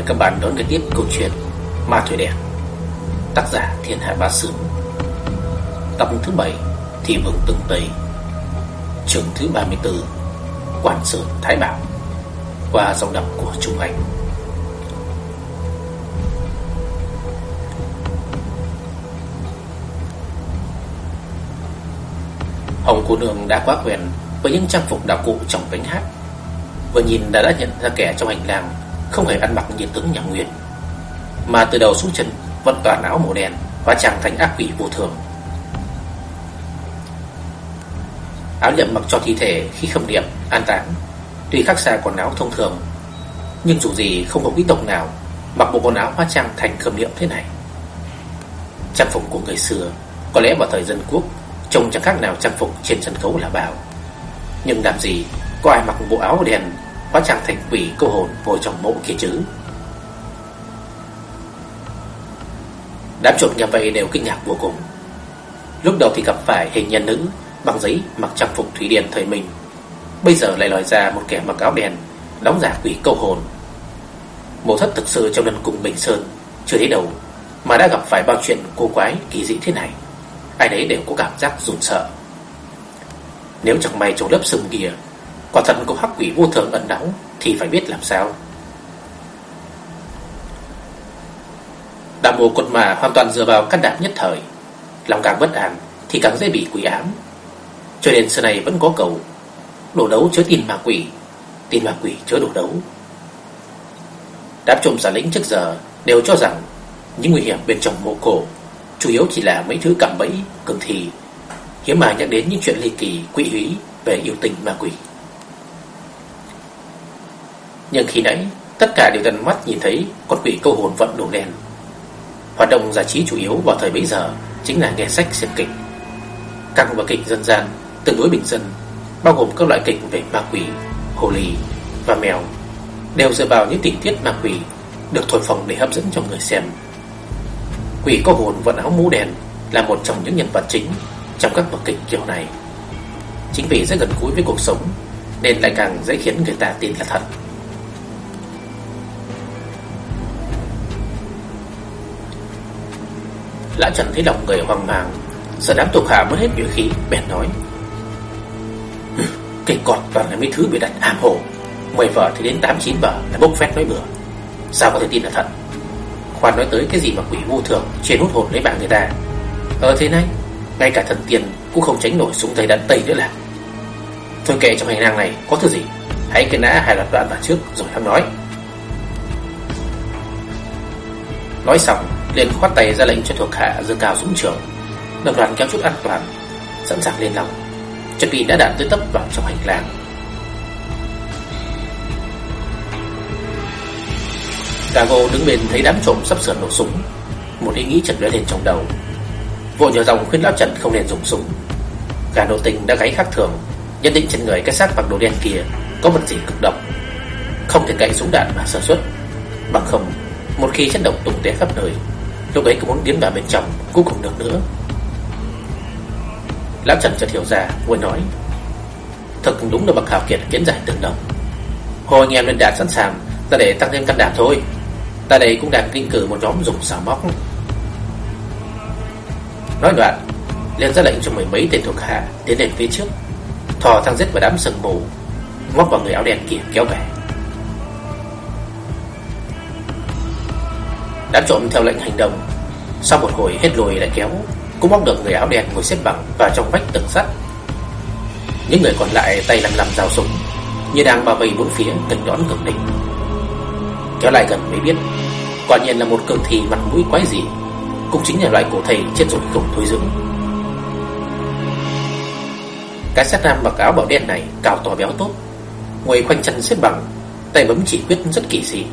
Mời các bạn đón nghe tiếp câu chuyện Ma Thủy Đèn Tác giả Thiên Hạ Bá Sướng Tập thứ 7 Thị Vương từng Tây. Trường thứ 34 Quản sự Thái Bảo, Qua dòng đọc của Trung Anh. Hồng cô nương đã quá quen với những trang phục đạo cụ trong cánh hát. Vừa nhìn đã đã nhận ra kẻ trong hành lang không hề ăn mặc như tướng nhà Nguyên. Mà từ đầu xuống chân Vẫn toàn áo màu đen Và chẳng thành ác quỷ vô thường. Áo nhậm mặc cho thi thể khi khâm niệm, an táng. Tuy khác xa quần áo thông thường Nhưng dù gì không có quý tộc nào Mặc bộ quần áo hóa trang thành khâm niệm thế này. Trang phục của người xưa Có lẽ vào thời dân quốc Trông chẳng khác nào trang phục trên sân khấu là bào Nhưng làm gì Có ai mặc bộ áo đen quá trang thành quỷ cô hồn ngồi trong mộ kia chứ. Đám trộm nhà vậy đều kinh ngạc vô cùng. Lúc đầu thì gặp phải hình nhân nữ, Bằng giấy, mặc trang phục thủy điện thời mình. Bây giờ lại lòi ra một kẻ mặc áo đen, Đóng giả quỷ câu hồn. Mộ thất thực sự trong lần cùng Bình Sơn, Chưa thấy đầu, Mà đã gặp phải bao chuyện cô quái, kỳ dị thế này. Ai đấy đều có cảm giác run sợ. Nếu chẳng may trong lớp sừng kia Quả thật có hắc quỷ vô thường ẩn náu Thì phải biết làm sao. Đàm mồ cột mà hoàn toàn dựa vào căn đảm nhất thời. Lòng càng bất an Thì càng dễ bị quỷ ám. Cho nên xưa này vẫn có cầu. Đổ đấu chứa tin ma quỷ Tin ma quỷ chứa đổ đấu. Đáp trộm giả lĩnh trước giờ Đều cho rằng Những nguy hiểm bên trong mộ cổ Chủ yếu chỉ là mấy thứ cạm bẫy, cường thì Hiếm mà nhắc đến những chuyện ly kỳ, quỷ húy Về yêu tình ma quỷ. Nhưng khi nãy Tất cả đều tận mắt nhìn thấy Con quỷ câu hồn vận đổ đen. Hoạt động giải trí chủ yếu vào thời bấy giờ Chính là nghe sách xem kịch. Căng và kịch dân gian Tương đối bình dân Bao gồm các loại kịch về ma quỷ, hồ ly và mèo Đều dựa vào những tình tiết ma quỷ Được thổi phồng để hấp dẫn cho người xem. Quỷ có hồn vận áo mũ đèn Là một trong những nhân vật chính Trong các vở kịch kiểu này. Chính vì rất gần gũi với cuộc sống Nên lại càng dễ khiến người ta tin là thật. Lã Trần thấy lòng người hoang mang, Sợ đám thuộc hạ mất hết biểu khí, Bèn nói. Cây cọt toàn là mấy thứ bị đặt am hồ, Mười vợ thì đến tám chín vợ là bốc phét nói bừa. Sao có thể tin là thật? Khoan nói tới cái gì mà quỷ vô thường Trên hút hồn lấy bạn người ta. Ờ thế này, Ngay cả thần tiền cũng không tránh nổi súng tay đạn tây nữa là. Thôi kệ trong hành lang này, có thứ gì? Hãy cái nã hai loạt đoạn vào trước, rồi hắn nói. Nói xong liền khoát tay ra lệnh cho thuộc hạ dương cao súng trường. Đồng đoàn kéo chút an toàn, Sẵn sàng lên lòng. Chuẩn bị đã đạn tới tấp vào trong hành lang. Gago đứng bên thấy đám trộm sắp sửa nổ súng. Một ý nghĩ chợt lóe lên trong đầu. Vội nhờ dòng khuyên lão Trần không nên dùng súng. Cả đồ tình đã gáy khác thường, Nhất định trên người cái xác bằng đồ đen kia Có vật gì cực độc. Không thể cậy súng đạn mà sản xuất. Bằng không, Một khi chất độc tung tóe khắp nơi Lúc ấy cũng muốn tiến vào bên trong Cũng không được nữa. Lão Trần chợt hiểu ra vui nói, Thật đúng là bậc hào kiệt kiến giải tương đồng. Hồi anh em lên đạn sẵn sàng, Ta để tăng thêm căn đạp thôi. Ta đây cũng đang kinh cử một nhóm dùng xào móc. Nói đoạn, liền ra lệnh cho mười mấy tên thuộc hạ Tiến lên phía trước, Thò thang giết vào đám sừng mù, Móc vào người áo đen kia kéo về. Đã trộm theo lệnh hành động. Sau một hồi hết lùi lại kéo Cũng bóc được người áo đen ngồi xếp bằng Vào trong vách tường sắt. Những người còn lại tay lầm lầm rào súng, Như đang bao vây bốn phía từng đón cực địch. Kéo lại gần mới biết, Quả nhiên là một cường thị mặt mũi quái gì Cũng chính là loại cổ thầy chết rồi không thôi dưỡng. Cái sát nam mặc áo bảo đen này Cao to béo tốt, Ngồi khoanh chân xếp bằng, Tay bấm chỉ quyết rất kỳ dị.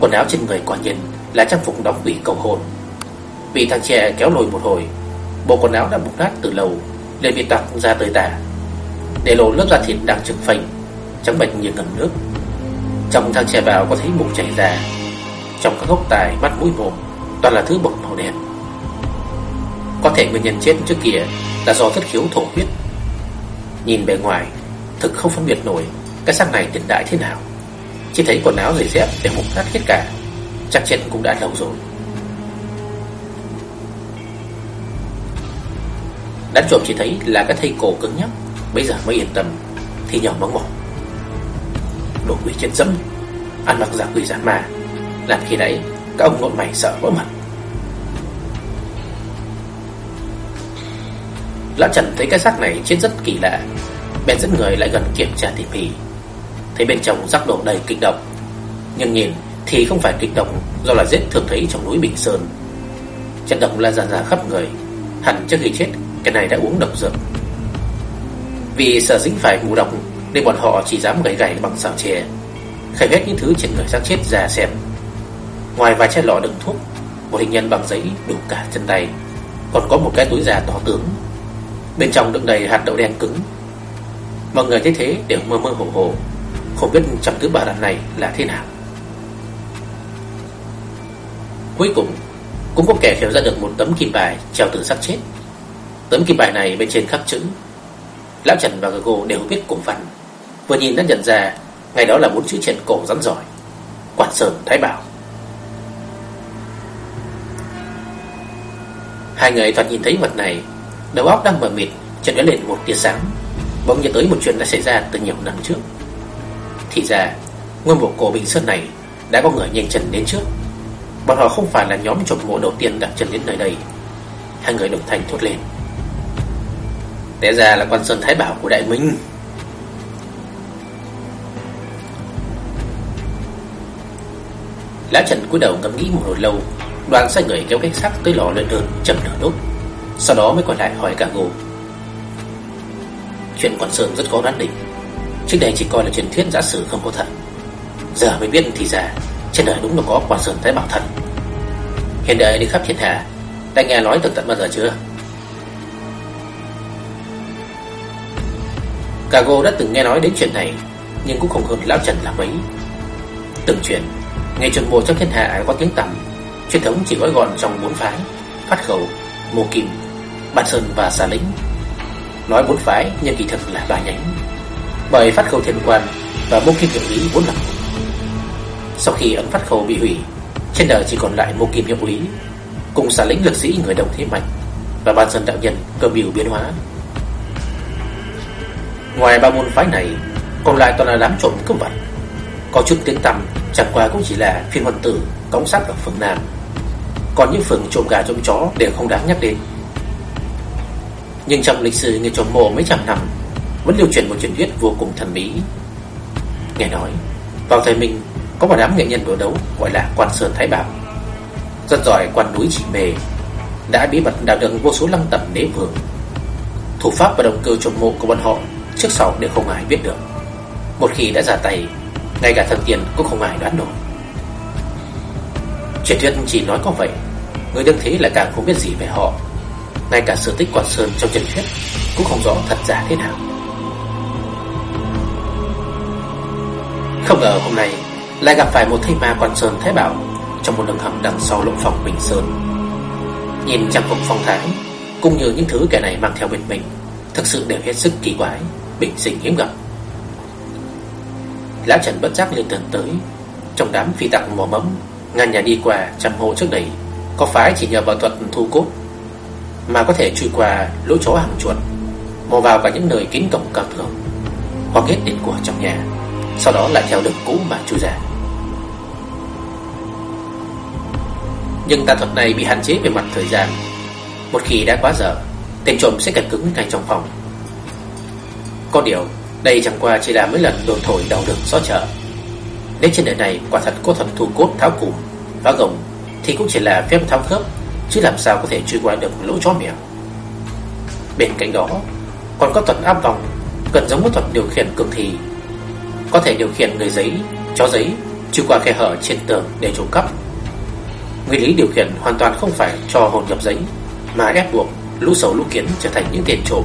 Quần áo trên người quả nhiên là trang phục đóng quỷ cầu hồn Bị thằng trẻ kéo lùi một hồi Bộ quần áo đã mục nát từ lâu liền bị tặc ra tới tả. Để lộ lớp da thịt đang trực phình, Trắng bệch như ngầm nước. Trong thằng trẻ vào có thấy mụn chảy ra Trong các gốc tài mắt mũi mồm Toàn là thứ bột màu đen. Có thể nguyên nhân chết trước kia Là do thất khiếu thổ huyết. Nhìn bề ngoài Thực không phân biệt nổi Cái xác này hiện đại thế nào. Chỉ thấy quần áo giày dép đều mục nát hết cả. Chắc chết cũng đã lâu rồi. Đám trộm chỉ thấy là cái thây cổ cứng nhắc. Bây giờ mới yên tâm, Thì nhỏ mắng mỏ Đồ quỷ chết dẫm, Ăn mặc giả quỷ giả ma. Làm khi đấy Các ông ngọn mày sợ vỡ mặt Lão Trần thấy cái xác này chết rất kỳ lạ. Bèn dẫn người lại gần kiểm tra tỉ mỉ Thấy bên trong rắc đổ đầy kịch độc. Nhưng nhìn thì không phải kịch độc, Do là giết thường thấy trong núi Bình Sơn. Chất độc lan ra ra khắp người, Hẳn trước khi chết Cái này đã uống độc dược. Vì sợ dính phải mù độc, Nên bọn họ chỉ dám gãy gãy bằng xào chè, Khai hết những thứ trên người xác chết ra xem. Ngoài vài chai lọ đựng thuốc, Một hình nhân bằng giấy đủ cả chân tay, Còn có một cái túi già to tướng. Bên trong đựng đầy hạt đậu đen cứng. Mọi người thấy thế đều mơ mơ hồ hồ, Không biết trong thứ bà đàn này là thế nào. Cuối cùng, Cũng có kẻ khéo ra được một tấm kim bài Treo từ xác chết. Tấm kim bài này bên trên khắc chữ, Lão Trần và Gago đều biết cổ văn Vừa nhìn đã nhận ra, Ngày đó là bốn chữ triển cổ rắn giỏi. Quản Sơn Thái Bảo. Hai người toàn nhìn thấy vật này, Đầu óc đang mờ mịt, Chợt lóe lên một tia sáng. Bỗng nhớ tới một chuyện đã xảy ra từ nhiều năm trước. Thì ra Nguyên bộ cổ Bình Sơn này Đã có người nhanh chân đến trước. Bọn họ không phải là nhóm trộm mộ đầu tiên đặt chân đến nơi đây. Hai người đồng thanh thốt lên. Té ra là quan Sơn Thái Bảo của Đại Minh. Lá Trần cúi đầu ngẫm nghĩ một hồi lâu, Đoàn sai người kéo cái xác tới lò lợn đơn chậm nửa đốt, Sau đó mới quay lại hỏi cả ngô. Chuyện Quan Sơn rất khó đoán định, Trước đây chỉ coi là truyền thuyết giả sử không có thật. Giờ mới biết thì ra trên đời đúng là có Quan Sơn Thái Bảo thật Hiện đời đi khắp thiên hạ Đã nghe nói từ tận bao giờ chưa? Cargo đã từng nghe nói đến chuyện này Nhưng cũng không hơn Lão Trần là mấy Từng chuyện Ngày chuẩn mùa trong thiên hạ có tiếng tầm Truyền thống chỉ gói gọn trong bốn phái Phát khẩu, mô kim, bản sơn và xà lĩnh. Nói bốn phái nhưng kỳ thực là ba nhánh. Bởi phát khẩu thiên quan Và mô kim hiệu lý vốn là sau khi ấn phát khẩu bị hủy, Trên đời chỉ còn lại một kim hiệu úy Cùng xả lĩnh lực sĩ người đồng thế mạnh Và ban dân đạo nhân cơ biểu biến hóa. Ngoài ba môn phái này, Còn lại toàn là đám trộm cướp vật. Có chút tiếng tăm, Chẳng qua cũng chỉ là phiên huân tử Cống sát ở phương Nam. Còn những phường trộm gà trộm chó đều không đáng nhắc đến. Nhưng trong lịch sử người trộm mộ mấy trăm năm, Vẫn lưu truyền một truyền thuyết vô cùng thần bí. Nghe nói, Vào thời mình có một đám nghệ nhân đổ đấu Gọi là quan sơn thái bảo. Rất giỏi quan núi chỉ mề Đã bí mật đào được vô số lăng tẩm đế vương. Thủ pháp và động cơ trộm mộ của bọn họ Trước sau đều không ai biết được. Một khi đã ra tay, Ngay cả thần tiền cũng không ai đoán nổi. Truyền thuyết chỉ nói có vậy, Người đương thế là càng không biết gì về họ. Ngay cả sự tích Quan Sơn trong truyền thuyết Cũng không rõ thật giả thế nào. Không ngờ hôm nay lại gặp phải một thây ma Quan Sơn Thái Bảo Trong một đường hầm đằng sau lỗ phòng Bình Sơn. Nhìn trang phục phong thái, Cũng như những thứ kẻ này mang theo bên mình, Thực sự đều hết sức kỳ quái Bình sinh hiếm gặp. Lão Trần bất giác liên tưởng tới, Trong đám phi tặc mò mẫm, Ngàn nhà đi qua trăm hộ trước đây, Có phái chỉ nhờ vào thuật thu cốt Mà có thể chui qua lỗ chó hàng chuột, Mò vào cả những nơi kín cổng cao thường Hoặc hết điện của trong nhà, Sau đó lại theo đường cũ mà chui ra. Nhưng tà thuật này bị hạn chế về mặt thời gian. Một khi đã quá giờ Tên trộm sẽ cật cứng ngay trong phòng. Có điều Đây chẳng qua chỉ là mấy lần đồn thổi đầu đường xó chợ Nếu trên đời này quả thật có thuật thu cốt tháo cùm Phá gồng Thì cũng chỉ là phép tháo khớp Chứ làm sao có thể truy qua được lỗ chó mèo Bên cạnh đó Còn có thuật áp vòng Cần giống với thuật điều khiển cường thì. Có thể điều khiển người giấy, chó giấy Truy qua khe hở trên tường để trộm cắp. Nguyên lý điều khiển hoàn toàn không phải cho hồn nhập giấy Mà ép buộc lũ sầu lũ kiến trở thành những tiền trộm.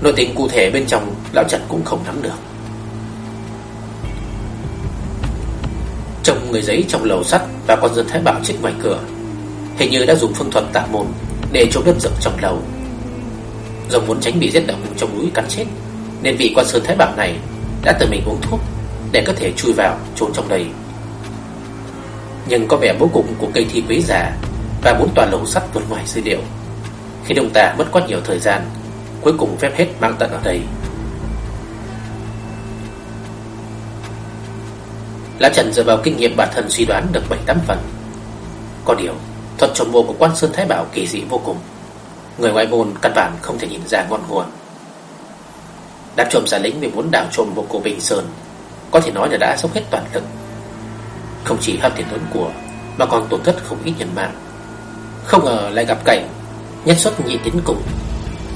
Nội tình cụ thể bên trong, Lão Trần cũng không nắm được. Trông người giấy trong lầu sắt Và con dân thái bảo chết ngoài cửa. Hình như đã dùng phương thuật tạ môn Để trốn đất rộng trong lầu. Rồng muốn tránh bị giết động trong núi cắn chết, Nên vị quan sơn thái bảo này Đã tự mình uống thuốc Để có thể chui vào trốn trong đây. Nhưng có vẻ bố cục của cây thi quý giả Và bốn tòa lầu sắt vượt ngoài dữ liệu Khi ông ta mất quá nhiều thời gian, Cuối cùng phép hết mang tận ở đây. Lão Trần dựa vào kinh nghiệm bản thân suy đoán được 7-8 phần. Có điều, Thuật trồng mộ của quan Sơn Thái Bảo kỳ dị vô cùng. Người ngoại môn căn bản không thể nhìn ra ngọn nguồn. Đám trộm giả lính vì muốn đảo trộm mộ cổ Bình Sơn, Có thể nói là đã dốc hết toàn lực. Không chỉ hao tiền tốn của, Mà còn tổn thất không ít nhân mạng. Không ngờ lại gặp cảnh, Nhất xuất nhị tiến cùng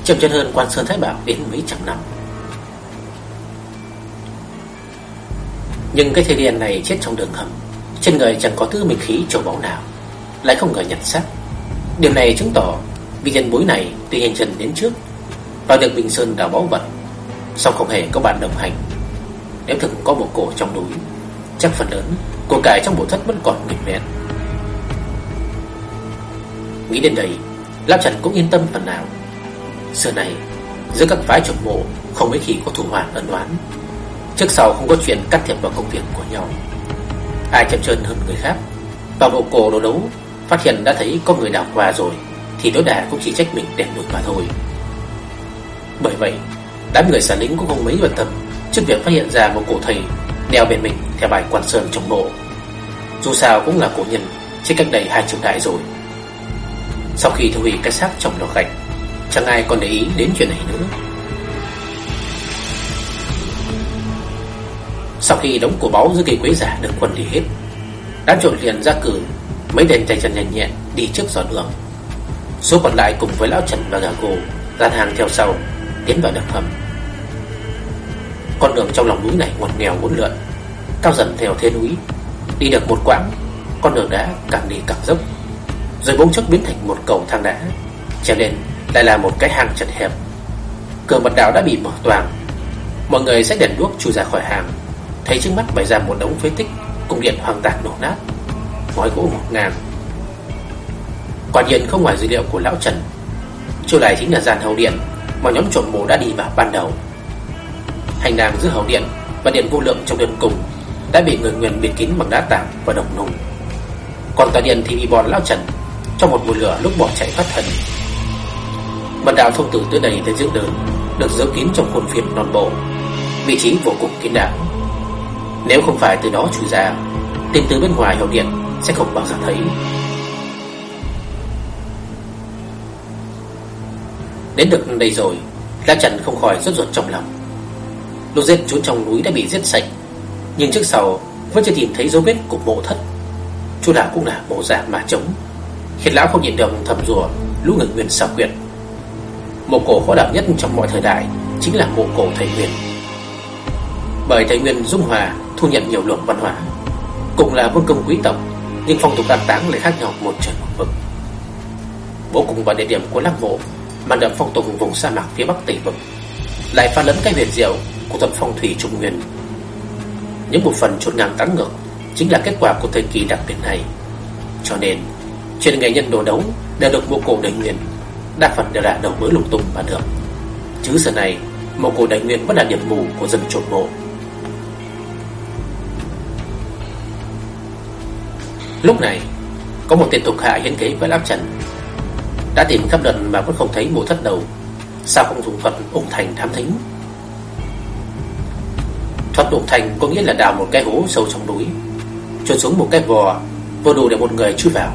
Chậm chân hơn quan Sơn Thái Bảo đến mấy trăm năm. Nhưng cái thê điên này chết trong đường hầm, Trên người chẳng có thứ minh khí trổ báu nào, Lại không ngờ nhặt xác. Điều này chứng tỏ Vì nhân bối này tuy hành trần đến trước Và được Bình Sơn đào báu vật, song không hề có bạn đồng hành. Nếu thực có bộ cổ trong núi, Chắc phần lớn Cổ cải trong bộ thất vẫn còn nguyên vẹn Nghĩ đến đây Lão Trần cũng yên tâm phần nào. Xưa này, Giữa các phái trộm mộ Không mấy khi có thủ hoàn ẩn đoán Trước sau không có chuyện cắt thiệp vào công việc của nhau. Ai chậm chân hơn người khác, Vào bộ cổ đồ đấu, Phát hiện đã thấy có người đào qua rồi, Thì tối đa cũng chỉ trách mình đèn đuổi mà thôi. Bởi vậy, Đám người xả lính cũng không mấy bận tâm Trước việc phát hiện ra một cổ thầy Đeo bên mình theo bài quan sơn trong bộ Dù sao cũng là cổ nhân Chết cách đây hai triệu đại rồi. Sau khi thu hủy cái xác trong lò gạch, Chẳng ai còn để ý đến chuyện này nữa. Sau khi đống cổ báu dưới cây quế giả được quân đi hết, Đám trộn liền ra cử Mấy đèn tay chân nhanh nhẹn đi trước dọn đường. Số còn lại cùng với lão Trần và gà gồ Dàn hàng theo sau, Tiến vào đập hầm. Con đường trong lòng núi này ngoằn nghèo uốn lượn Cao dần theo thế núi. Đi được một quãng, Con đường đá càng đi càng dốc. Rồi bỗng chốc biến thành một cầu thang đá trở lên lại là một cái hang chật hẹp. Cửa mật đạo đã bị mở toàn. Mọi người sẽ đèn đuốc chui ra khỏi hàng Thấy trước mắt bày ra một đống phế tích Cùng điện hoang tàn nổ nát, Ngói gỗ một ngàn. Quả nhiên không ngoài dữ liệu của Lão Trần. Chỗ này chính là gian hậu điện Mà nhóm trộm mộ đã đi vào ban đầu. Hành lang giữa hậu điện Và điện vô lượng trong đường cùng, Đã bị người nguyền bịt kín bằng đá tảng và đồng nung. Còn tòa điện thì bị bọn Lão Trần Trong một mùi lửa lúc bỏ chạy thoát thần Mật đạo thông tử tới đây tới giữa đường, Được giấu kín trong khuôn phiên non bộ. Vị trí vô cùng kín đáo. Nếu không phải từ đó chui ra Tên từ bên ngoài hậu điện Sẽ không bao giờ thấy. Đến được đây rồi La Trần không khỏi rất ruột trong lòng. Lô giết trốn trong núi đã bị giết sạch, Nhưng trước sau Vẫn chưa tìm thấy dấu vết của mộ thất. Chú nào cũng là mộ giả mà trống Khiến lão không nhìn được thầm rùa Lũ ngừng nguyên xảo quyệt. Mộ cổ khó đảm nhất trong mọi thời đại Chính là mộ cổ thầy Nguyên. Bởi thầy Nguyên dung hòa, Thu nhận nhiều luồng văn hóa Cũng là vương công quý tộc, Nhưng phong tục an táng lại khác nhau một trời một vực. Bố cùng vào địa điểm của lăng mộ Mang đậm phong tục vùng sa mạc phía bắc tây vực, Lại pha lẫn cái huyền diệu của thuật phong thủy trung nguyên Những một phần chốt ngang tán ngược Chính là kết quả của thời kỳ đặc biệt này Cho nên trên nghệ nhân đồ đấu Đều được mộ cổ đại nguyên đa phần đều là đầu mối lung tung mà được. Chứ giờ này, mộ cổ đại nguyên vẫn là điểm mù của dân trộm mộ. Lúc này, có một tên tục hạ hiến kế với áp Trần. Đã tìm khắp lần mà vẫn không thấy mộ thất đầu. Sao không dùng thuật ủng thành thám thính? Thoát ủng thành có nghĩa là đào một cái hố sâu trong núi, trôn xuống một cái vò, vô đủ để một người chui vào.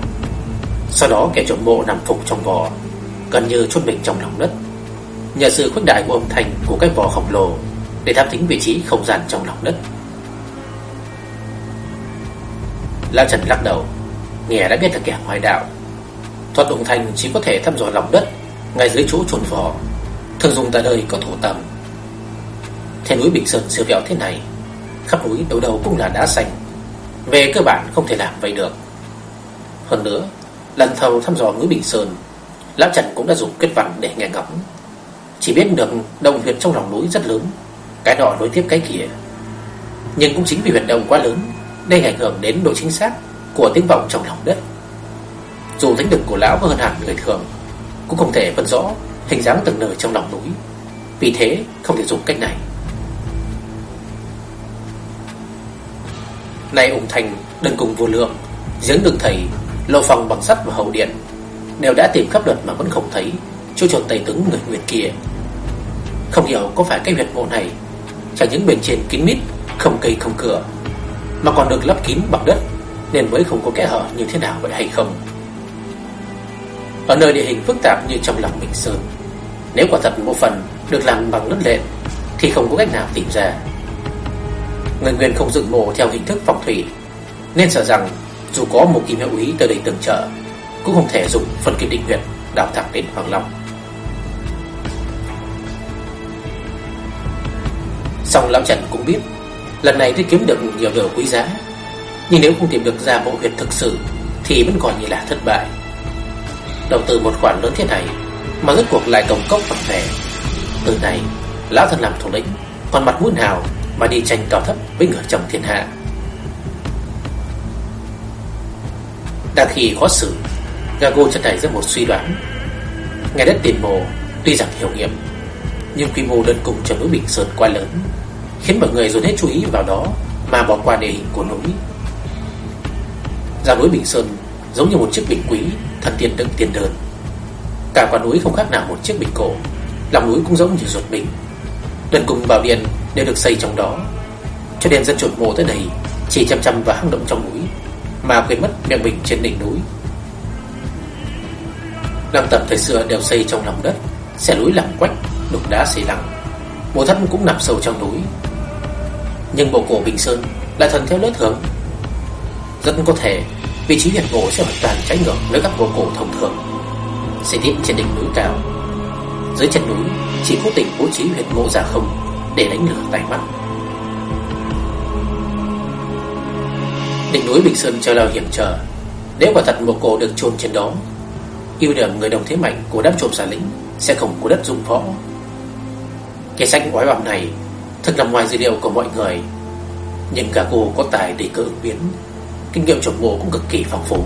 Sau đó kẻ trộm mộ nằm phục trong vò gần như chôn mình trong lòng đất. Nhờ sự khuếch đại của âm thanh của cái vò khổng lồ để thám thính vị trí không gian trong lòng đất. Lão Trần lắc đầu, nghe đã biết là kẻ ngoại đạo. thoát động thành chỉ có thể thăm dò lòng đất ngay dưới chỗ trồn vò thường dùng tại đời có thổ tầm. Thế núi Bình Sơn siêu vẹo thế này, khắp núi đầu đầu cũng là đá xanh. Về cơ bản không thể làm vậy được. Hơn nữa, lần thầu thăm dò núi Bình Sơn Lão Trần cũng đã dùng kết văn để nghe ngóng. Chỉ biết được đồng huyệt trong lòng núi rất lớn Cái nọ nối tiếp cái kia. Nhưng cũng chính vì huyệt động quá lớn Đây ảnh hưởng đến độ chính xác Của tiếng vọng trong lòng đất. Dù thính lực của lão có hơn hẳn người thường Cũng không thể phân rõ Hình dáng từng nơi trong lòng núi. Vì thế không thể dùng cách này. Nay ủng thành đơn cùng vô lượng, Giếng đường thầy, Lộ phòng bằng sắt và hậu điện. Đều đã tìm khắp lượt mà vẫn không thấy Chú trồn tây tướng người nguyệt kia. Không hiểu có phải cái huyệt mộ này, Chẳng những bên trên kín mít, Không cây không cửa, Mà còn được lấp kín bằng đất, Nên mới không có kẽ hở như thế nào vậy hay không? Ở nơi địa hình phức tạp như trong lòng Bình Sơn, Nếu quả thật một phần được làm bằng đất lệ, Thì không có cách nào tìm ra. Ngân nguyên không dựng mộ theo hình thức phong thủy, Nên sợ rằng dù có một kim hiệu úy tới đây tường trợ, Cũng không thể dùng phần kim định huyệt Đào thẳng đến Hoàng Long. Song Lão Trần cũng biết, Lần này tôi kiếm được nhiều đồ quý giá, Nhưng nếu không tìm được ra bộ huyệt thực sự, Thì vẫn còn như là thất bại. Đầu tư một khoản lớn thế này, Mà rốt cuộc lại công cốc phật về. Từ này Lão thần làm thủ lĩnh, Còn mặt mũi nào mà đi tranh cao thấp với người trong thiên hạ. Đang khi khó xử Gago chợt nảy ra một suy đoán. Ngày đất tiền mồ Tuy rằng hiểu nghiệm, Nhưng quy mô đơn cùng cho núi Bình Sơn quá lớn, Khiến mọi người dồn hết chú ý vào đó Mà bỏ qua địa hình của núi. Ra núi Bình Sơn Giống như một chiếc bình quý, Thần tiên đựng tiền đơn. Cả quả núi không khác nào một chiếc bình cổ, Lòng núi cũng giống như ruột bình. Đơn cùng bảo điện đều được xây trong đó. Cho nên dân chuột mộ tới đây, Chỉ chăm chăm vào hang động trong núi, Mà quên mất miệng mình trên đỉnh núi. Năm tầm thời xưa đều xây trong lòng đất Xe núi làm quách Đục đá xây lặng Mộ thất cũng nằm sâu trong núi. Nhưng bộ cổ Bình Sơn là thần theo lối thường. Rất có thể, Vị trí huyệt mộ sẽ hoàn toàn trái ngược với các bộ cổ thông thường. Xây điện trên đỉnh núi cao. Dưới chân núi, Chỉ cố tình bố trí huyệt mộ giả không. Để đánh lửa tay mắt Đỉnh núi Bình Sơn chờ lao hiểm trở Nếu quả thật một cổ được chôn trên đó ưu điểm người đồng thế mạnh của đám trộm xà lính sẽ không có đất dụng võ. Cái sách quái bằm này thật nằm ngoài dữ liệu của mọi người, nhưng cả cô có tài để cơ ứng biến, kinh nghiệm trộm mộ cũng cực kỳ phong phú.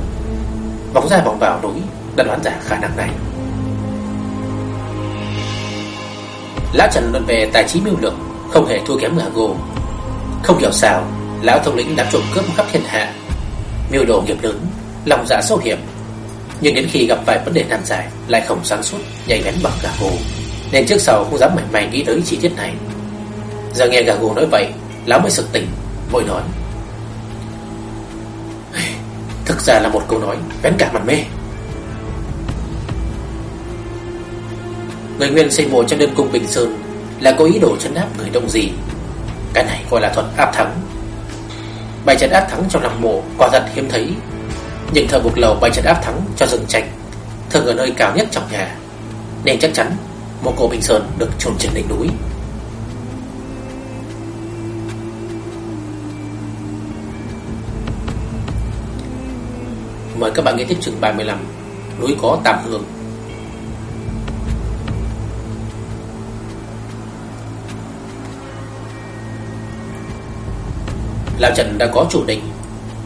Vòng ra vòng vào núi đã đoán ra khả năng này. Lão Trần luận về tài trí mưu lược không hề thua kém Gago. Không hiểu sao, lão thông lĩnh đã trộm cướp khắp thiên hạ, mưu đồ nghiệp lớn, lòng dạ sâu hiểm. Nhưng đến khi gặp vài vấn đề nan giải Lại không sáng suốt nhảy bén bằng gà gồ Nên trước sau không dám mảy may nghĩ tới chi tiết này. Giờ nghe gà gồ nói vậy Lão mới sực tỉnh Vội nói. Thực ra là một câu nói bén cả mặt mê. Người nguyên xây mộ cho đơn cung Bình Sơn Là có ý đồ chấn áp người đông gì Cái này gọi là thuật áp thắng. Bài trận áp thắng trong lòng mộ Quả thật hiếm thấy, nhưng thờ buộc lầu bài trận áp thắng cho rừng trạch Thường ở nơi cao nhất trong nhà, Nên chắc chắn Một cổ Bình Sơn được trồn trên đỉnh núi. Mời các bạn nghe tiếp chương 35 Núi có Tam Hương. Lão Trần đã có chủ định,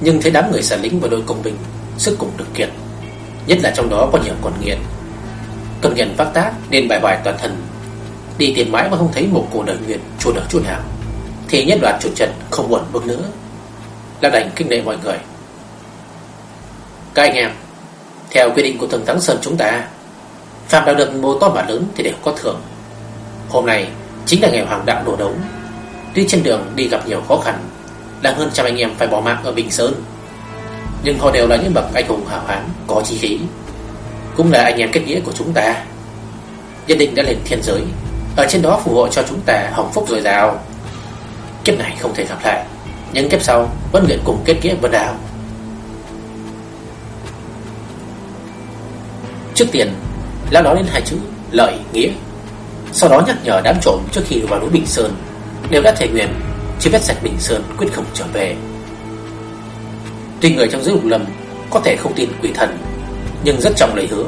nhưng thấy đám người xả lính và đôi công binh Sức cùng được kiệt, Nhất là trong đó có nhiều con nghiện. Cần nghiện phát tác nên bài hoại toàn thân, Đi tìm mãi mà không thấy một cô đời nguyện chôn ở chỗ nào. Thì nhất loạt chủ trận không buồn bước nữa. Là đành kinh nệ mọi người. Các anh em, Theo quy định của thần Thắng Sơn chúng ta, Phạm đạo được mô to mà lớn thì đều có thưởng. Hôm nay chính là ngày hoàng đạo đổ đấu. Tuy trên đường đi gặp nhiều khó khăn đang hơn trăm anh em phải bỏ mạng ở Bình Sơn. Nhưng họ đều là những bậc anh hùng hào hán, Có chí khí. Cũng là anh em kết nghĩa của chúng ta. Nhất định đã lên thiên giới. Ở trên đó phù hộ cho chúng ta hồng phúc dồi dào. Kiếp này không thể gặp lại. Nhưng kiếp sau vẫn nguyện cùng kết nghĩa vân đảo Trước tiên Lão nói đến hai chữ lợi nghĩa. Sau đó nhắc nhở đám trộm trước khi vào núi Bình Sơn, Đều đã thể nguyện Chứ vết sạch Bình Sơn quyết không trở về. Tuy người trong giới lục lâm Có thể không tin quỷ thần, Nhưng rất trọng lời hứa,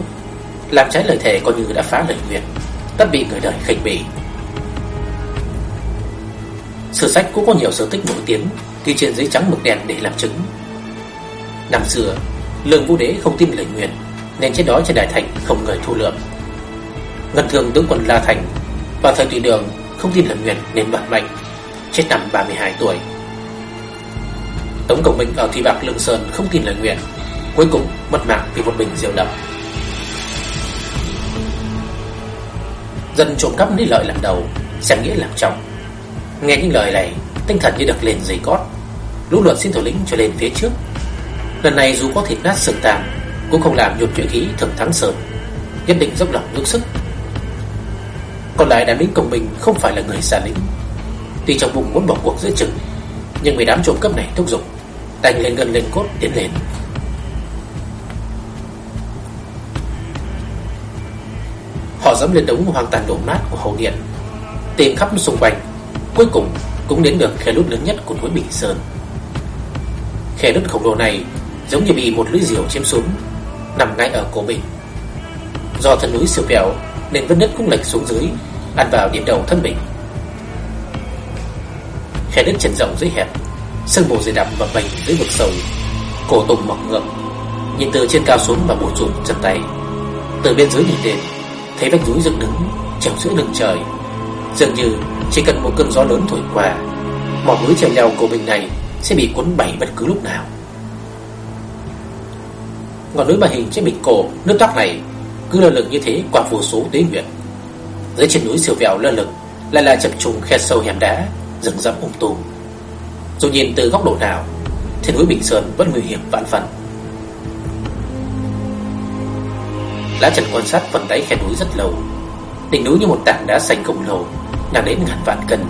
Làm trái lời thề coi như đã phá lời nguyện, Tất bị người đời khinh bỉ. Sử sách cũng có nhiều sở tích nổi tiếng, Ghi trên giấy trắng mực đen để làm chứng. Năm xưa, Lương Vũ Đế không tin lời nguyện, Nên chết đói trên đại thành không người thu lượm. Ngân thường tướng quân La Thành Vào thời tùy đường không tin lời nguyện nên đoạt mạnh chết năm 32 tuổi. Tống cộng Minh ở thị Bạc Lương Sơn không tin lời nguyện, Cuối cùng mất mạng vì một bình rượu độc Dân trộm cắp lấy lợi làm đầu, Xem nghĩa làm trọng Nghe những lời này, Tinh thần như được lên dây cót, Lũ luật xin thủ lĩnh cho lên phía trước. Lần này dù có thịt nát sừng tàn, Cũng không làm nhụt chuyện khí thường thắng sơn Nhất định dốc lòng dốc sức. Còn lại đám lính công minh Không phải là người xa lính Tuy trong bụng muốn bỏ cuộc giữa chừng, Nhưng vì đám trộm cắp này thúc giục, Đành lên gần lên cốt tiến lên. Họ dẫm lên đống hoang tàn đổ nát của hậu điện Tìm khắp xung quanh, Cuối cùng cũng đến được khe nút lớn nhất của núi Bình Sơn. Khe nút khổng lồ này Giống như bị một lưỡi diều chém xuống, Nằm ngay ở cổ mình. Do thân núi siêu vẹo Nên vết nứt cũng lệch xuống dưới, Ăn vào điểm đầu thân mình. Khe đất trần rộng dưới hẹp Sương mù dày đặc và bành dưới vực sâu. Cổ tùng mọc ngược Nhìn từ trên cao xuống và bổ rụt chân tay. Từ bên dưới nhìn lên Thấy vách núi dựng đứng, Trèo giữa đường trời. Dường như chỉ cần một cơn gió lớn thổi qua mỏ núi trèo leo của mình này Sẽ bị cuốn bảy bất cứ lúc nào. Ngọn núi mà hình trên bình cổ, Nước toát này cứ lơ lửng như thế qua vô số tuyến nguyện Dưới chân núi siêu vẹo lơ lửng, Lại là chập trùng khe sâu hẻm đá. Rừng rậm ung tùm. Dù nhìn từ góc độ nào, Thì núi Bình Sơn vẫn nguy hiểm vạn phần. Lá Trần quan sát phần đáy khe núi rất lâu. Đỉnh núi như một tảng đá xanh khổng lồ Nặng đến ngàn vạn cân.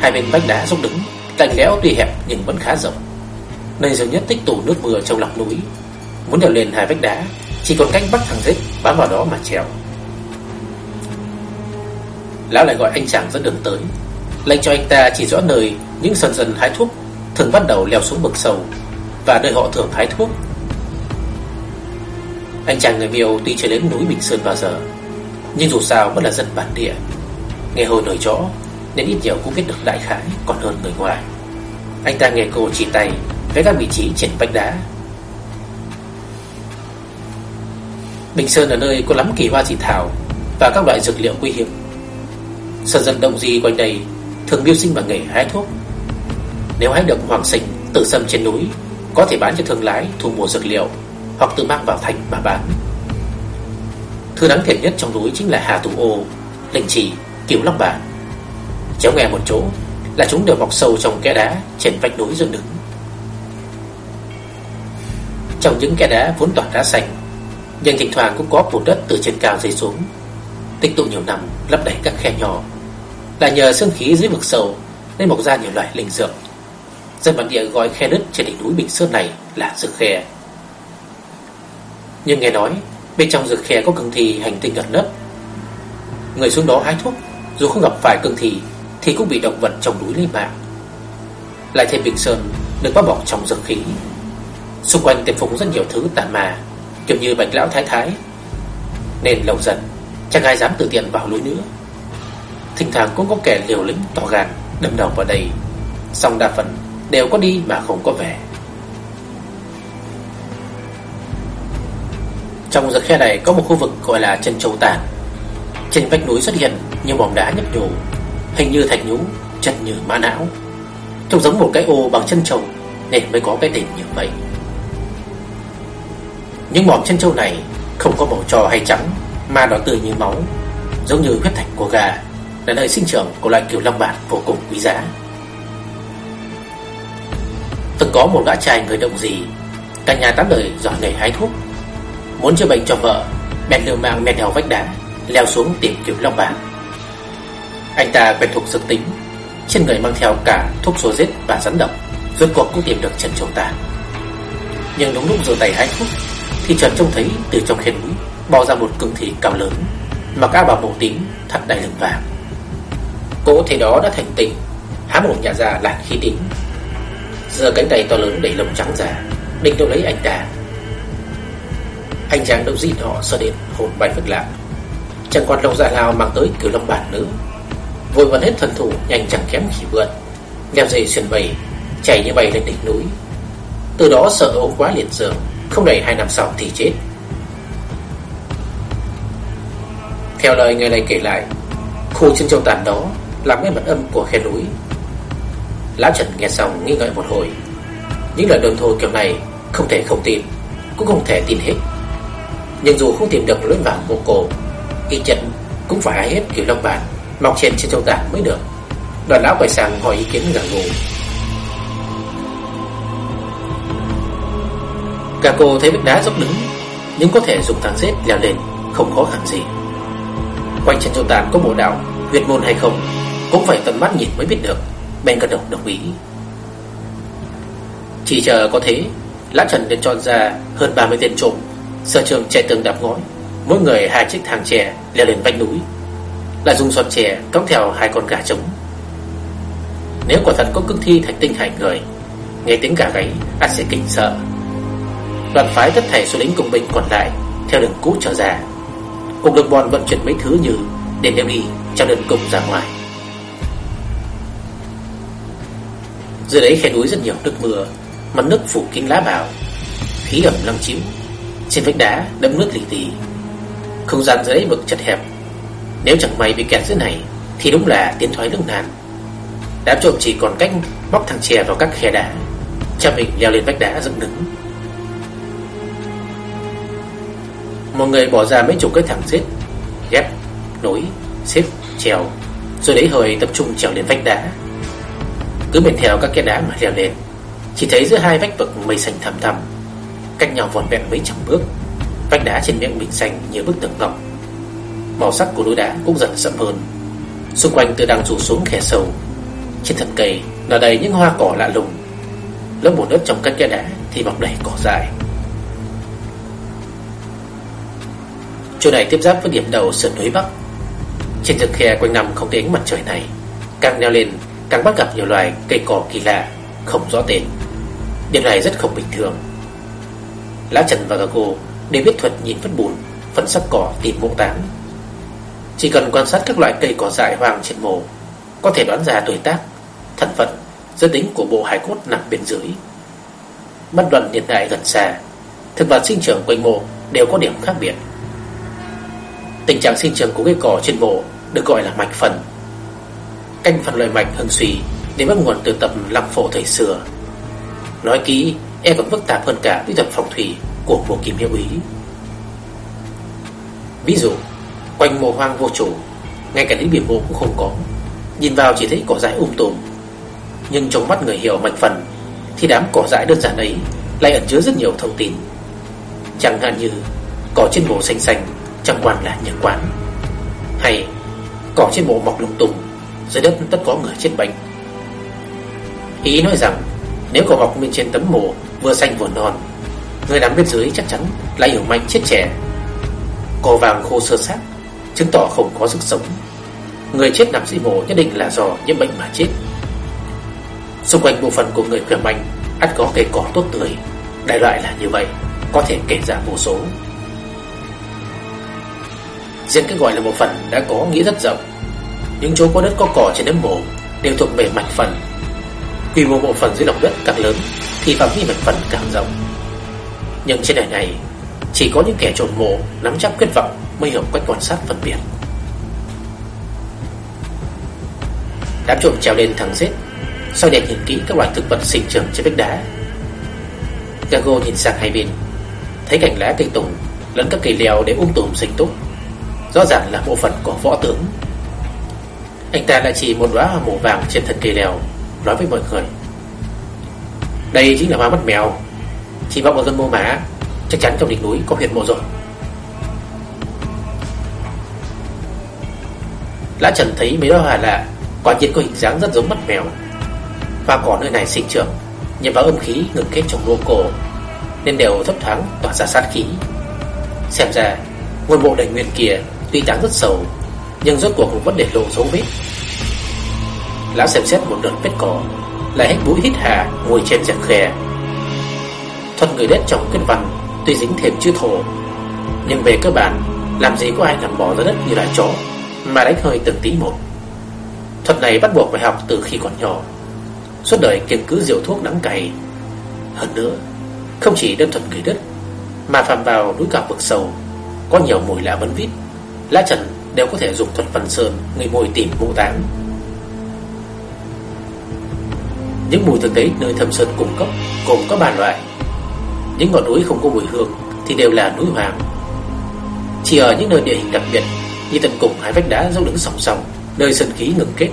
Hai bên vách đá dốc đứng Cạnh léo tuy hẹp nhưng vẫn khá rộng. Nơi dường nhất tích tụ nước mưa trong lòng núi. Muốn đèo lên hai vách đá, Chỉ còn cách bắt thằng rết bám vào đó mà trèo. Lão lại gọi anh chàng dẫn đường tới lệnh cho anh ta chỉ rõ nơi những sần dần hái thuốc thường bắt đầu leo xuống vực sâu và nơi họ thường hái thuốc. Anh chàng người Miêu tuy chưa đến núi Bình Sơn bao giờ, nhưng dù sao vẫn là dân bản địa. Nghe hồi nổi rõ nên ít nhiều cũng biết được đại khái còn hơn người ngoài. Anh ta nghe cô chỉ tay với các vị trí trên vách đá. Bình Sơn là nơi có lắm kỳ hoa dị thảo và các loại dược liệu quý hiếm. Sơn dân động gì quanh đây thường mưu sinh bằng nghề hái thuốc. Nếu hái được hoàng sinh tự sâm trên núi, có thể bán cho thương lái thu mua dược liệu hoặc tự mang vào thành mà bán. Thứ đáng thiệt nhất trong núi chính là hà thủ ô, linh trì, cửu long bản. Chéo nghe một chỗ là chúng đều mọc sâu trong kẽ đá trên vách núi dựng đứng. Trong những kẽ đá vốn toàn đá xanh, nhưng thỉnh thoảng cũng có bùn đất từ trên cao rơi xuống, tích tụ nhiều năm lấp đầy các khe nhỏ là nhờ sương khí dưới vực sâu nên mọc ra nhiều loại linh dược. Dân bản địa gọi khe đất trên đỉnh núi Bình Sơn này là dược khe. Nhưng nghe nói bên trong dược khe có cương thi hành tinh gần nấp. Người xuống đó hái thuốc, dù không gặp phải cương thi thì cũng bị động vật trong núi lên mạng. Lại thêm Bình Sơn được bao bọc trong dược khí. Xung quanh tiệm phục rất nhiều thứ tà mà, kiểu như bạch lão thái thái. Nên lâu dần, chẳng ai dám tự tiện vào núi nữa. Thỉnh thoảng cũng có kẻ liều lĩnh to gan Đâm đầu vào đây. Xong đa phần đều có đi mà không có về. Trong giật khe này có một khu vực gọi là chân châu tàn. Trên vách núi xuất hiện như mỏm đá nhấp nhô Hình như thạch nhũ, chân như mã não. Trông giống một cái ô bằng chân châu, Nên mới có cái đỉnh như vậy. Những mỏm chân châu này Không có màu trò hay trắng Mà đỏ tươi như máu Giống như huyết thạch của gà là nơi sinh trưởng của loài kiểu long bản vô cùng quý giá. Từng có một gã trai người động gì, cả nhà tám đời giỏi nghề hái thuốc, muốn chữa bệnh cho vợ, bèn liều mạng men theo vách đá, leo xuống tìm kiểu long bản. Anh ta quen thuộc dược tính, trên người mang theo cả thuốc số giết và rắn độc, rốt cuộc cũng tìm được Trần Châu tà. Nhưng đúng lúc giơ tay hái thuốc, thì chợt trông thấy từ trong khe núi bò ra một cương thi cao lớn, mặc áo bào màu tím, thắt đai lưng vàng. Cô thấy đó đã thành tinh Há mồm nhả ra làn khí tím Giờ cánh tay to lớn đẩy lông trắng ra Định đâu lấy anh ta. Anh chàng đâu gì họ sợ đến hồn bay phức lạc. Chẳng còn lòng dạ nào mang tới cửu long bản nữa. Vội vần hết thần thủ, Nhanh chẳng kém khỉ vượt Leo dây xuyên bầy Chạy như bay lên đỉnh núi. Từ đó sợ ốm quá liệt giường, Không đầy hai năm sau thì chết. Theo lời người này kể lại, Khu chân châu tàn đó làm nghe mật âm của khe núi Lão Trần nghe xong nghi ngợi một hồi Những lời đồn thổi kiểu này không thể không tin, cũng không thể tin hết. Nhưng dù không tìm được lối vào của cổ, y chân cũng phải ai hết kiểu long bản mọc trên trên châu tản mới được. Đoàn lão quay sang hỏi ý kiến gà ngủ. Cả cô thấy bức đá dốc đứng, nhưng có thể dùng thang xếp leo lên, không khó khăn gì. Quanh chân châu tàn có bộ đạo, huyệt môn hay không, cũng phải tận mắt nhìn mới biết được. Ben gật đầu đồng ý. Chỉ chờ có thế, Lã Trần liền chọn ra hơn 30 tên trộm, sở trường chạy tường đạp ngói, mỗi người hai chiếc thang chè leo lên vách núi, lại dùng sọt chè cắm theo hai con gà trống. Nếu quả thật có cương thi thành tinh hại người, nghe tiếng gà gáy, ắt sẽ kinh sợ. Đoàn phái tất thảy số lính cùng binh còn lại theo đường cũ trở ra, cùng được bọn vận chuyển mấy thứ như để đem đi cho đơn cùng ra ngoài. Dưới đấy khe núi rất nhiều nước mưa Mặt nước phủ kín lá bào Khí ẩm lăng chiếu Trên vách đá đẫm nước lì tì. Không gian dưới bực chật hẹp. Nếu chẳng may bị kẹt dưới này Thì đúng là tiến thoái lưỡng nan. Đám trộm chỉ còn cách móc thằng chè vào các khe đá Cha mình leo lên vách đá dựng đứng. Mọi người bỏ ra mấy chục cái thằng xếp Ghép, nối, xếp, trèo Rồi lấy hơi tập trung trèo lên vách đá cứ men theo các cái đá mà leo lên. Chỉ thấy giữa hai vách vực mây xanh thầm thầm Cách nhau vòn vẹn mấy trăm bước, Vách đá trên miệng bình xanh như bức tường ngọc Màu sắc của núi đá cũng dần sậm hơn. Xung quanh từ đang rủ xuống khe sâu, Trên thân cây là đầy những hoa cỏ lạ lùng. Lớp bùn đất trong các khe đá Thì mọc đầy cỏ dài Chỗ này tiếp giáp với điểm đầu sườn núi Bắc. Trên thực khe quanh năm không thấy ánh mặt trời này, Càng leo lên càng bắt gặp nhiều loài cây cỏ kỳ lạ, không rõ tên. Điều này rất không bình thường. Lá Trần và Gago đều biết thuật nhìn vết bùn, phân sắc cỏ tìm mộ tán. Chỉ cần quan sát các loại cây cỏ dại hoang trên mồ, có thể đoán ra tuổi tác, thân phận, giới tính của bộ hải cốt nằm bên dưới. Bất luận hiện đại gần xa, thực vật sinh trưởng quanh mộ đều có điểm khác biệt. Tình trạng sinh trưởng của cây cỏ trên mộ được gọi là mạch phần canh phần lời mạch hưng suy để bắt nguồn từ tập lăng phổ thời xưa. Nói kỹ, e còn phức tạp hơn cả quy thuật phong thủy của bộ kim hiệu ý. Ví dụ, quanh mồ hoang vô chủ, ngay cả đến biển mộ cũng không có, nhìn vào chỉ thấy cỏ dại um tùm. Nhưng trong mắt người hiểu mạch phần, thì đám cỏ dại đơn giản ấy lại ẩn chứa rất nhiều thông tin. Chẳng hạn như cỏ trên mộ xanh xanh, chẳng quan là nhật quán, hay cỏ trên mộ mọc lung tung dưới đất tất có người chết bệnh Ý nói rằng, Nếu cỏ mọc bên trên tấm mồ Vừa xanh vừa non, Người nằm bên dưới chắc chắn là hiểu mạnh chết trẻ. Cỏ vàng khô sơ sát Chứng tỏ không có sức sống. Người chết nằm dưới mồ nhất định là do nhiễm bệnh mà chết. Xung quanh bộ phận của người khỏe mạnh, ắt có cây cỏ tốt tươi. Đại loại là như vậy, Có thể kể ra vô số. Riêng cái gọi là một phần đã có nghĩa rất rộng những chỗ có đất có cỏ trên đất mộ đều thuộc về mạch phần. Quy mô bộ phận dưới lòng đất càng lớn thì phạm vi mạch phần càng rộng. Nhưng trên đời này chỉ có những kẻ trộm mộ nắm chắc quyết vọng mới hiểu cách quan sát phân biệt. Đám trộm trèo lên thẳng giết, sau đèn nhìn kỹ các loại thực vật sinh trưởng trên vách đá. Gago nhìn sang hai bên, thấy cành lá cây tùng lẫn các cây leo để um tùm xinh túc, rõ ràng là bộ phận của võ tướng anh ta lại chỉ một đóa hoa màu vàng trên thân cây leo Nói với mọi người. Đây chính là hoa mắt mèo. Chỉ mong ở gần mô má Chắc chắn trong đỉnh núi có huyệt mộ rồi. Lã Trần thấy mấy đóa hoa lạ, Quả nhiên có hình dáng rất giống mắt mèo. Hoa cỏ nơi này sinh trưởng Nhằm vào âm khí ngừng kết trong lô cổ, Nên đều thấp thoáng tỏa ra sát khí. Xem ra, Ngôi mộ đầy nguyên kia Tuy táng rất sầu nhưng rốt cuộc cũng vẫn để lộ dấu vết Lão xem xét một đợt vết cỏ, Lại hết mũi hít hà, Ngồi trên giặc khe Thuật người đất trong kinh văn, Tuy dính thêm chữ thổ, Nhưng về cơ bản, Làm gì có ai nằm bò ra đất như là chó, Mà đánh hơi từng tí một. Thuật này bắt buộc phải học từ khi còn nhỏ. Suốt đời kiêng cứ rượu thuốc đắng cày. Hơn nữa, Không chỉ đơn thuần người đất, Mà phạm vào núi cọc vực sâu, Có nhiều mùi lạ vấn vít, Lá trần đều có thể dùng thuật văn sơn người mồi tìm mộ táng. Những mùi thực tế nơi thâm sơn cung cấp gồm có ba loại. Những ngọn núi không có mùi hương thì đều là núi hoang. Chỉ ở những nơi địa hình đặc biệt như tận cùng hai vách đá dốc đứng song song, nơi sơn khí ngừng kết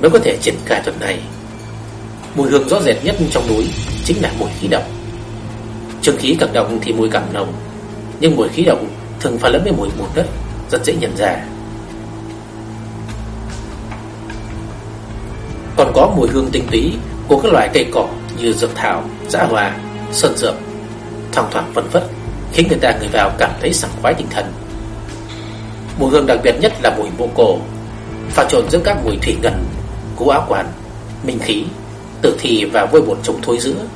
mới có thể triển khai thuật này. Mùi hương rõ rệt nhất trong núi chính là mùi khí độc. Trường khí càng động thì mùi càng nồng, nhưng mùi khí độc thường pha lẫn với mùi bùn đất, rất dễ nhận ra. Còn có mùi hương tinh túy của các loại cây cỏ như dược thảo, dã hoa, sơn dược, thoang thoảng vân vất, khiến người ta người vào cảm thấy sảng khoái tinh thần. Mùi hương đặc biệt nhất là mùi mô cổ, pha trộn giữa các mùi thủy ngân, cú áo quan, minh khí, tử thi và vôi bột trùng thối giữa.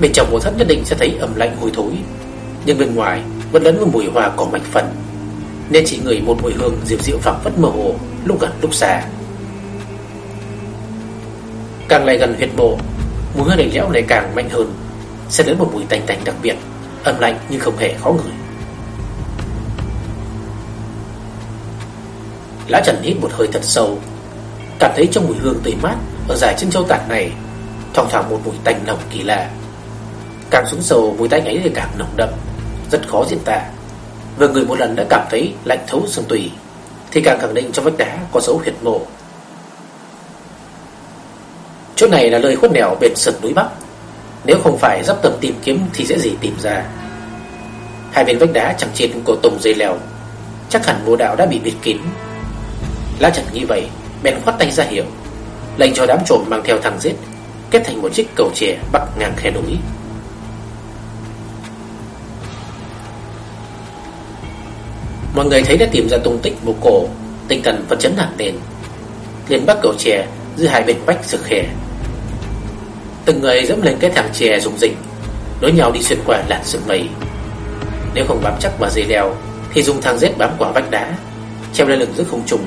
Bên trong mộ thất nhất định sẽ thấy ẩm lạnh hôi thối, nhưng bên ngoài vẫn lẫn với mùi hoa cỏ mạch phần, nên chỉ ngửi một mùi hương dịu dịu phảng phất mơ hồ, lúc gần lúc xa. Càng lại gần huyệt mộ, mùi hương lạnh lẽo này càng mạnh hơn, sẽ đến một mùi tanh tanh đặc biệt, ẩm lạnh nhưng không hề khó ngửi. Lã Trần hít một hơi thật sâu, cảm thấy trong mùi hương tươi mát ở dài chân châu tản này, thoang thoảng một mùi tanh nồng kỳ lạ. Càng xuống sâu mùi tanh ấy thì càng nồng đậm, rất khó diễn tả. Vừa người một lần đã cảm thấy lạnh thấu xương tùy, thì càng khẳng định trong vách đá có dấu huyệt mộ Chỗ này là nơi khuất nẻo bên sườn núi Bắc. Nếu không phải dắp tầm tìm kiếm Thì sẽ gì tìm ra. Hai bên vách đá chẳng trên cổ tùng dây leo Chắc hẳn mộ đạo đã bị bịt kín. Lá Trần nghĩ vậy, Bèn khoát tay ra hiệu, Lệnh cho đám trộm mang theo thằng giết, Kết thành một chiếc cầu chè bắc ngang khe núi. Mọi người thấy đã tìm ra tung tích một cổ, Tinh thần phấn chấn hẳn lên liền bắt cầu chè giữa hai bên vách sực khe Từng người dẫm lên cái thằng chè rùng rỉnh Đối nhau đi xuyên qua làn sương mây. Nếu không bám chắc vào dây leo, Thì dùng thang rết bám quả vách đá, Treo lên lưng giữa không trùng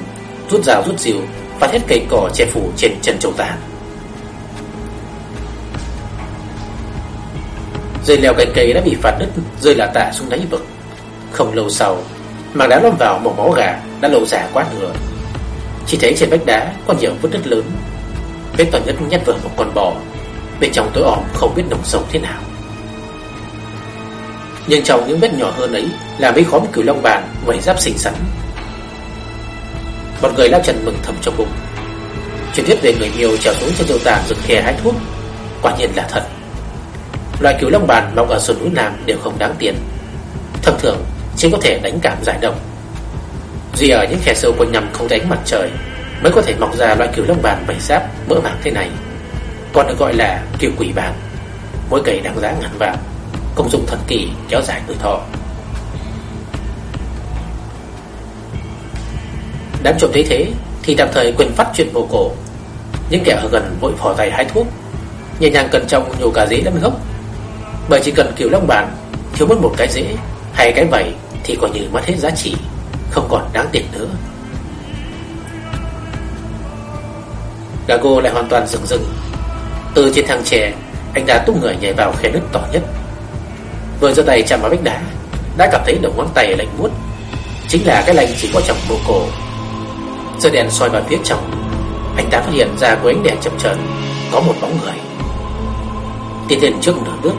Rút rào rút dìu và hết cây cỏ che phủ trên chân châu tàn Dây leo cành cây đã bị phạt đứt, Rơi là tả xuống đáy vực. Không lâu sau Màng đá lom vào một máu gà Đã lâu giả quá nửa. Chỉ thấy trên vách đá có nhiều vết đất lớn. Vết toàn nhất nhét vào một con bò. Bên trong tối om không biết nồng sâu thế nào. Nhưng trong những vết nhỏ hơn ấy Là mấy khóm cửu long bàn Vảy giáp xinh xắn. Một người lao trần mừng thầm trong bụng. Truyền thuyết về người nhiều trèo xuống trên dâu tàng rừng khe hái thuốc. Quả nhiên là thật. Loại cửu long bàn mọc ở sườn núi Nam đều không đáng tiền. Thông thường, chỉ có thể đánh cảm giải độc Duy ở những khe sâu quanh nằm không đánh mặt trời Mới có thể mọc ra loại cửu long bàn vảy giáp mỡ màng thế này còn được gọi là kiều quỷ bàn. Mỗi cây đáng giá ngàn vàng, công dụng thần kỳ kéo dài tuổi thọ. Đám trộm thấy thế thì tạm thời quên phát chuyện vô cổ. Những kẻ ở gần vội phò tay hái thuốc, nhẹ nhàng cẩn trọng nhổ cả dễ lẫn gốc. Bởi chỉ cần kiều long bàn thiếu mất một cái dễ hay cái vảy thì coi như mất hết giá trị, không còn đáng tiền nữa. Gago lại hoàn toàn dừng dừng từ trên thang chè Anh đã tung người nhảy vào khe nứt to nhất. Vừa giơ tay chạm vào vách đá, Đã cảm thấy đầu ngón tay lạnh buốt. Chính là cái lạnh chỉ có trong bộ cổ Giờ đèn soi vào phía trong Anh ta phát hiện ra của ánh đèn chậm chờn, Có một bóng người. Tiến lên trước nửa bước,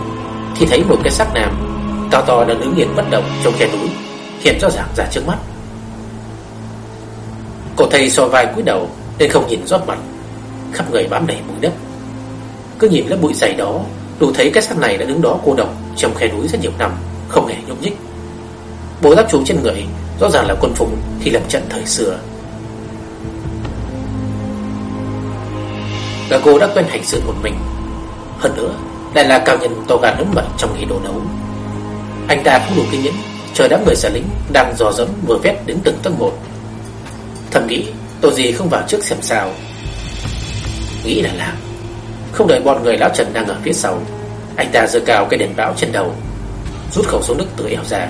Thì thấy một cái xác nam Cao to đang đứng yên bất động trong khe núi, Hiện rõ ràng ra trước mắt. Cổ thầy so vai cúi đầu Nên không nhìn rót mặt, Khắp người bám đầy bụi đất cứ nhìn lớp bụi dày đó, Đủ thấy cái xác này đã đứng đó cô độc Trong khe núi rất nhiều năm, Không hề nhúc nhích. Bộ giáp trụ trên người, Rõ ràng là quân phục khi lập trận thời xưa. Gà cô đã quen hành sự một mình. Hơn nữa, Lại là cao nhân to gan lớn mật trong nghề đồ đấu Anh ta cũng đủ kiên nhẫn Chờ đám người xả lính đang dò dẫm vừa vét đến từng tầng một. Thầm nghĩ Tội gì không vào trước xem sao. Nghĩ là làm không đợi bọn người lão Trần đang ở phía sau, Anh ta giơ cao cây đèn báo trên đầu, Rút khẩu súng nước từ eo ra,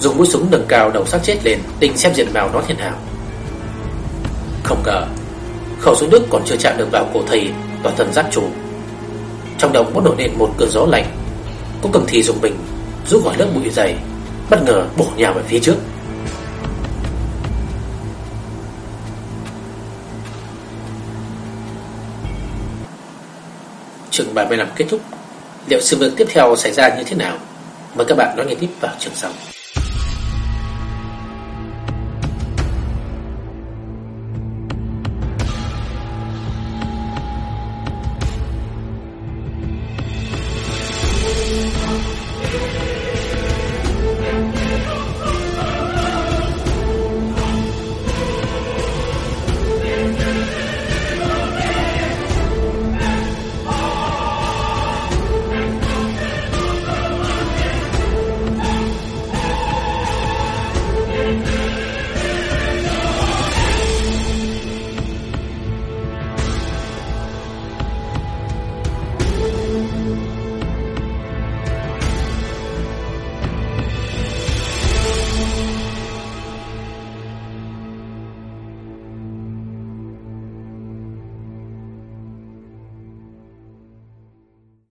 Dùng mũi súng nâng cao đầu xác chết lên, Định xem diện mạo nó thế nào. Không ngờ, Khẩu súng nước còn chưa chạm được vào cổ thầy, Toàn thân giáp trụ Trong đồng bỗng nổi lên một cơn gió lạnh, Cũng cầm thì dùng mình, Rút khỏi lớp bụi dày, Bất ngờ bổ nhào về phía trước. Chương 35 kết thúc Liệu sự việc tiếp theo xảy ra như thế nào? Mời các bạn đón nghe tiếp vào chương sau.